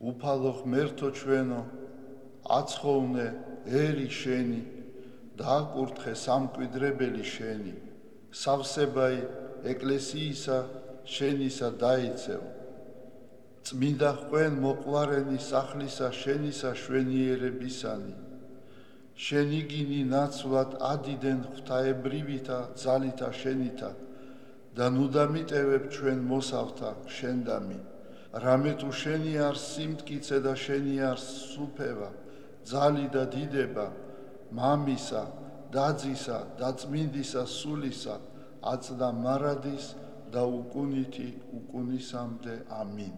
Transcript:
უფალო ღმერთო ჩვენო აცხოვნე ერი შენი და აკურთხე სამკვიდრებელი შენი. სავსებაი ეკლესიისა შენისა დაიცევ წმინდა ხვენ მოყლარენი სახლისა შენისა შვენიერებისანი. შენი გინი ნაცვლად ადიდენ ღვთაებრივითა ძალითა შენითა და ნუ დამიტევებ ჩვენ მოსავთა შენდამი რამე თუ შენი არ სიმტკიცე და შენი არ სუფევა ძალი და დიდება მამისა დაძისა და წმინდისა სულისა აწდა მარადის და უკუნითი უკუნისამდე ამინ